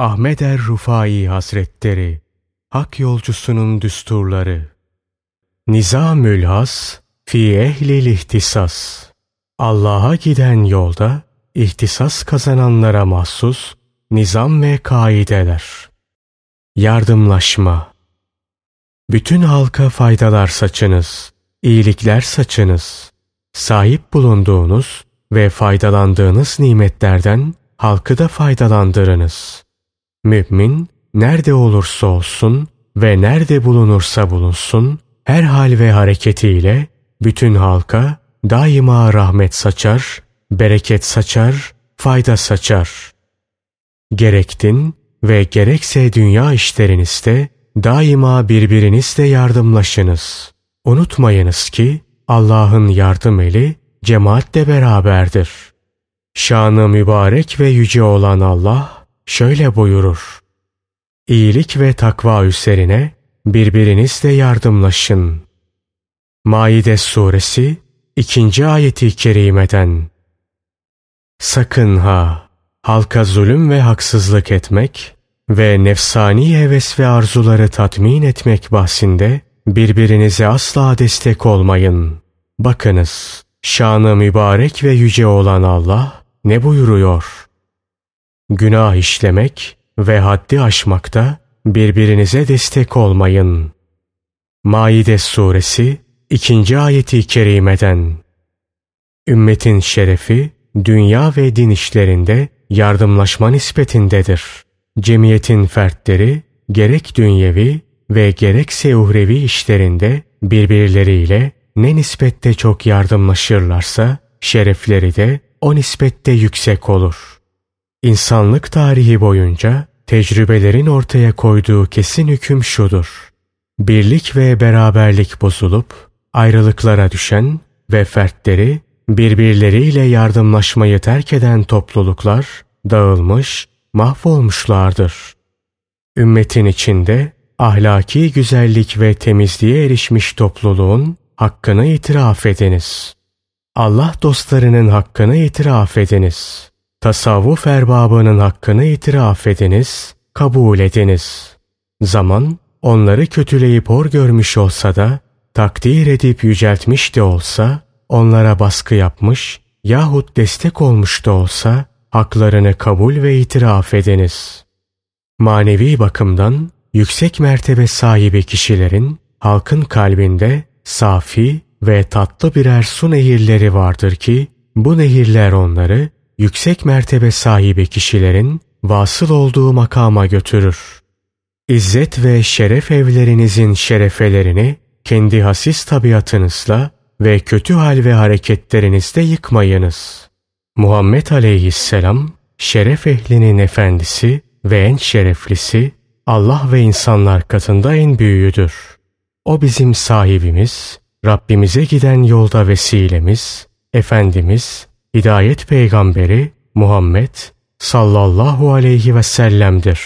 Ahmet er Rufai Hazretleri Hak Yolcusunun Düsturları Nizamül Has Fi Ehlil İhtisas Allah'a giden yolda ihtisas kazananlara mahsus nizam ve kaideler. Yardımlaşma Bütün halka faydalar saçınız, iyilikler saçınız. Sahip bulunduğunuz ve faydalandığınız nimetlerden halkı da faydalandırınız. Mümin nerede olursa olsun ve nerede bulunursa bulunsun her hal ve hareketiyle bütün halka daima rahmet saçar, bereket saçar, fayda saçar. Gerektin ve gerekse dünya işlerinizde daima birbirinizle yardımlaşınız. Unutmayınız ki Allah'ın yardım eli cemaatle beraberdir. Şanı mübarek ve yüce olan Allah şöyle buyurur. İyilik ve takva üzerine birbirinizle yardımlaşın. Maide suresi ikinci ayeti kerimeden Sakın ha! Halka zulüm ve haksızlık etmek ve nefsani heves ve arzuları tatmin etmek bahsinde birbirinize asla destek olmayın. Bakınız, şanı mübarek ve yüce olan Allah ne buyuruyor? Günah işlemek ve haddi aşmakta birbirinize destek olmayın. Maide suresi ikinci ayeti kerimeden Ümmetin şerefi dünya ve din işlerinde yardımlaşma nispetindedir. Cemiyetin fertleri gerek dünyevi ve gerekse uhrevi işlerinde birbirleriyle ne nispette çok yardımlaşırlarsa şerefleri de o nispette yüksek olur. İnsanlık tarihi boyunca tecrübelerin ortaya koyduğu kesin hüküm şudur. Birlik ve beraberlik bozulup ayrılıklara düşen ve fertleri birbirleriyle yardımlaşmayı terk eden topluluklar dağılmış, mahvolmuşlardır. Ümmetin içinde ahlaki güzellik ve temizliğe erişmiş topluluğun hakkını itiraf ediniz. Allah dostlarının hakkını itiraf ediniz. Tasavvuf erbabının hakkını itiraf ediniz, kabul ediniz. Zaman onları kötüleyip hor görmüş olsa da takdir edip yüceltmiş de olsa, onlara baskı yapmış yahut destek olmuş da olsa, haklarını kabul ve itiraf ediniz. Manevi bakımdan yüksek mertebe sahibi kişilerin halkın kalbinde safi ve tatlı birer su nehirleri vardır ki bu nehirler onları yüksek mertebe sahibi kişilerin vasıl olduğu makama götürür. İzzet ve şeref evlerinizin şerefelerini kendi hasis tabiatınızla ve kötü hal ve hareketlerinizde yıkmayınız. Muhammed aleyhisselam şeref ehlinin efendisi ve en şereflisi Allah ve insanlar katında en büyüğüdür. O bizim sahibimiz, Rabbimize giden yolda vesilemiz, Efendimiz, hidayet peygamberi Muhammed sallallahu aleyhi ve sellem'dir.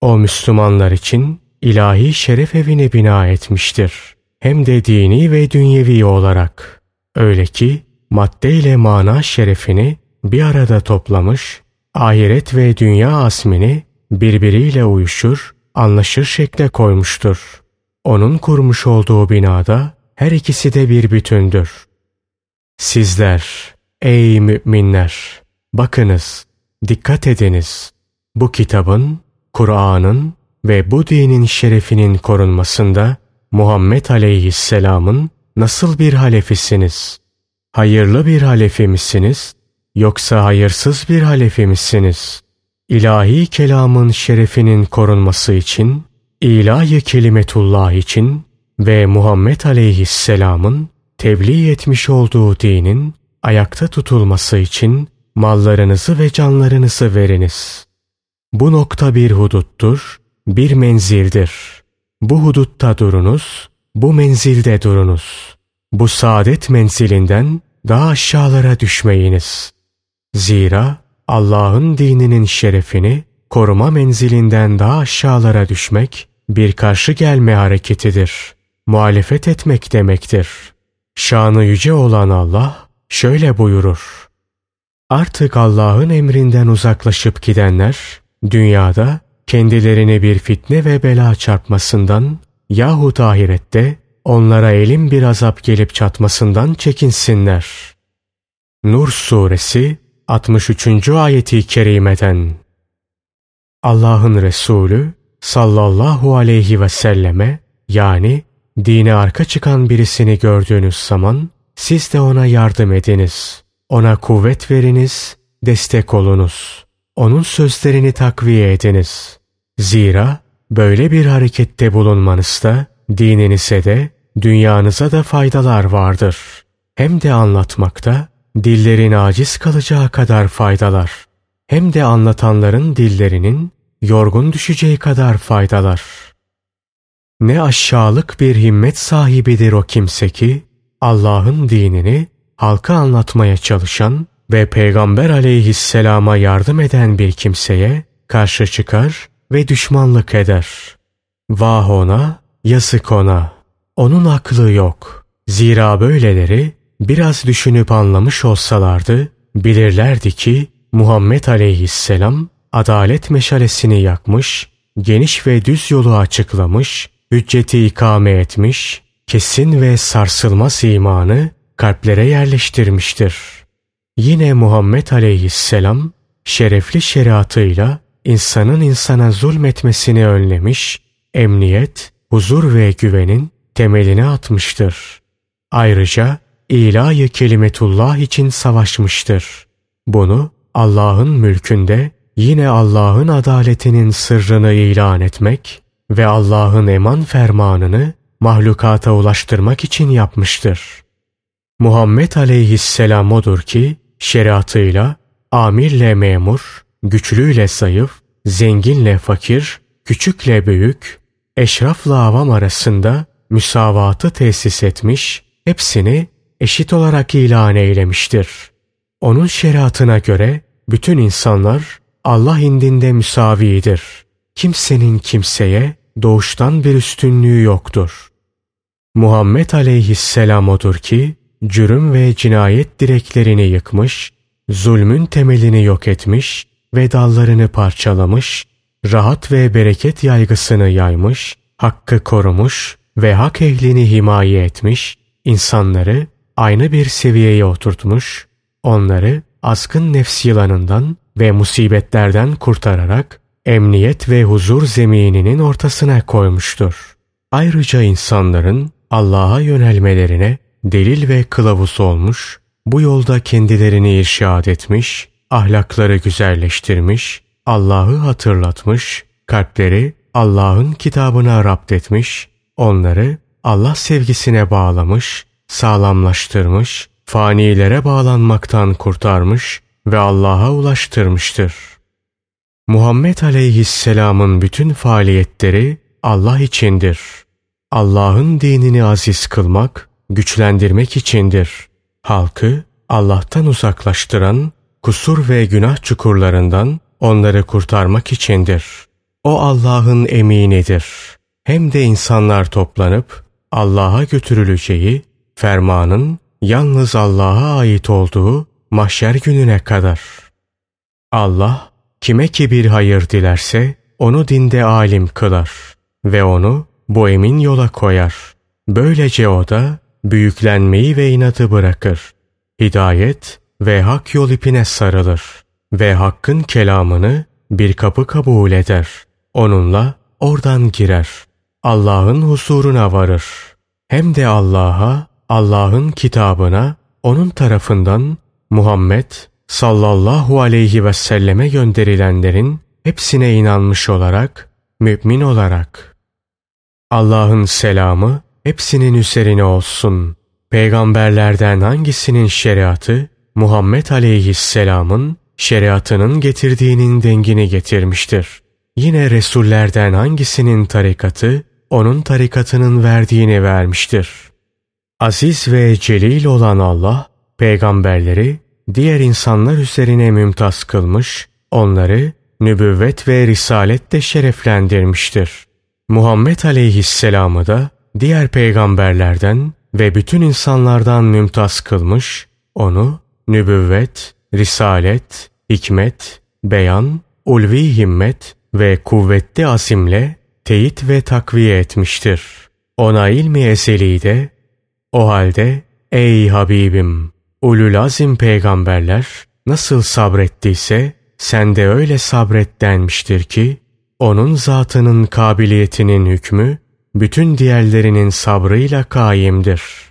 O Müslümanlar için ilahi şeref evini bina etmiştir. Hem de dini ve dünyevi olarak. Öyle ki madde ile mana şerefini bir arada toplamış, ahiret ve dünya asmini birbiriyle uyuşur, anlaşır şekle koymuştur. Onun kurmuş olduğu binada her ikisi de bir bütündür. Sizler, ey müminler, bakınız, dikkat ediniz. Bu kitabın, Kur'an'ın ve bu dinin şerefinin korunmasında Muhammed Aleyhisselam'ın nasıl bir halefisiniz? Hayırlı bir halefi misiniz? Yoksa hayırsız bir halefi misiniz? İlahi kelamın şerefinin korunması için, ilahi kelimetullah için ve Muhammed Aleyhisselam'ın tebliğ etmiş olduğu dinin ayakta tutulması için mallarınızı ve canlarınızı veriniz. Bu nokta bir huduttur bir menzildir. Bu hudutta durunuz, bu menzilde durunuz. Bu saadet menzilinden daha aşağılara düşmeyiniz. Zira Allah'ın dininin şerefini koruma menzilinden daha aşağılara düşmek bir karşı gelme hareketidir. Muhalefet etmek demektir. Şanı yüce olan Allah şöyle buyurur. Artık Allah'ın emrinden uzaklaşıp gidenler dünyada kendilerine bir fitne ve bela çarpmasından yahut ahirette onlara elin bir azap gelip çatmasından çekinsinler. Nur Suresi 63. ayeti kerimeden Allah'ın Resulü sallallahu aleyhi ve selleme yani dine arka çıkan birisini gördüğünüz zaman siz de ona yardım ediniz. Ona kuvvet veriniz, destek olunuz. Onun sözlerini takviye ediniz. Zira böyle bir harekette bulunmanızda dininize de dünyanıza da faydalar vardır. Hem de anlatmakta dillerin aciz kalacağı kadar faydalar. Hem de anlatanların dillerinin yorgun düşeceği kadar faydalar. Ne aşağılık bir himmet sahibidir o kimse ki Allah'ın dinini halka anlatmaya çalışan ve Peygamber aleyhisselama yardım eden bir kimseye karşı çıkar ve düşmanlık eder. Vah ona, yazık ona. Onun aklı yok. Zira böyleleri biraz düşünüp anlamış olsalardı bilirlerdi ki Muhammed aleyhisselam adalet meşalesini yakmış, geniş ve düz yolu açıklamış, hücceti ikame etmiş, kesin ve sarsılmaz imanı kalplere yerleştirmiştir. Yine Muhammed aleyhisselam şerefli şeriatıyla insanın insana zulmetmesini önlemiş, emniyet, huzur ve güvenin temelini atmıştır. Ayrıca ilahi kelimetullah için savaşmıştır. Bunu Allah'ın mülkünde yine Allah'ın adaletinin sırrını ilan etmek ve Allah'ın eman fermanını mahlukata ulaştırmak için yapmıştır. Muhammed aleyhisselam odur ki şeriatıyla amirle memur, güçlüyle zayıf, zenginle fakir, küçükle büyük, eşrafla avam arasında müsavatı tesis etmiş, hepsini eşit olarak ilan eylemiştir. Onun şeriatına göre bütün insanlar Allah indinde müsavidir. Kimsenin kimseye doğuştan bir üstünlüğü yoktur. Muhammed aleyhisselam odur ki, cürüm ve cinayet direklerini yıkmış, zulmün temelini yok etmiş ve dallarını parçalamış, rahat ve bereket yaygısını yaymış, hakkı korumuş ve hak ehlini himaye etmiş, insanları aynı bir seviyeye oturtmuş, onları askın nefs yılanından ve musibetlerden kurtararak emniyet ve huzur zemininin ortasına koymuştur. Ayrıca insanların Allah'a yönelmelerine delil ve kılavuz olmuş, bu yolda kendilerini irşad etmiş, ahlakları güzelleştirmiş, Allah'ı hatırlatmış, kalpleri Allah'ın kitabına rapt etmiş, onları Allah sevgisine bağlamış, sağlamlaştırmış, fanilere bağlanmaktan kurtarmış ve Allah'a ulaştırmıştır. Muhammed aleyhisselamın bütün faaliyetleri Allah içindir. Allah'ın dinini aziz kılmak, güçlendirmek içindir. Halkı Allah'tan uzaklaştıran, kusur ve günah çukurlarından onları kurtarmak içindir. O Allah'ın eminidir. Hem de insanlar toplanıp Allah'a götürüleceği, fermanın yalnız Allah'a ait olduğu mahşer gününe kadar. Allah kime ki bir hayır dilerse onu dinde alim kılar ve onu bu emin yola koyar. Böylece o da büyüklenmeyi ve inadı bırakır. Hidayet ve hak yol ipine sarılır ve hakkın kelamını bir kapı kabul eder. Onunla oradan girer. Allah'ın huzuruna varır. Hem de Allah'a, Allah'ın kitabına, onun tarafından Muhammed sallallahu aleyhi ve selleme gönderilenlerin hepsine inanmış olarak, mümin olarak. Allah'ın selamı hepsinin üzerine olsun. Peygamberlerden hangisinin şeriatı Muhammed aleyhisselamın şeriatının getirdiğinin dengini getirmiştir. Yine Resullerden hangisinin tarikatı onun tarikatının verdiğini vermiştir. Aziz ve celil olan Allah peygamberleri diğer insanlar üzerine mümtaz kılmış, onları nübüvvet ve risaletle şereflendirmiştir. Muhammed aleyhisselamı da diğer peygamberlerden ve bütün insanlardan mümtaz kılmış, onu nübüvvet, risalet, hikmet, beyan ulvi himmet ve kuvvetli azimle teyit ve takviye etmiştir. Ona ilmi ezeli de, o halde ey Habibim, ulul azim peygamberler nasıl sabrettiyse sen de öyle sabret denmiştir ki, onun zatının kabiliyetinin hükmü bütün diğerlerinin sabrıyla kaimdir.''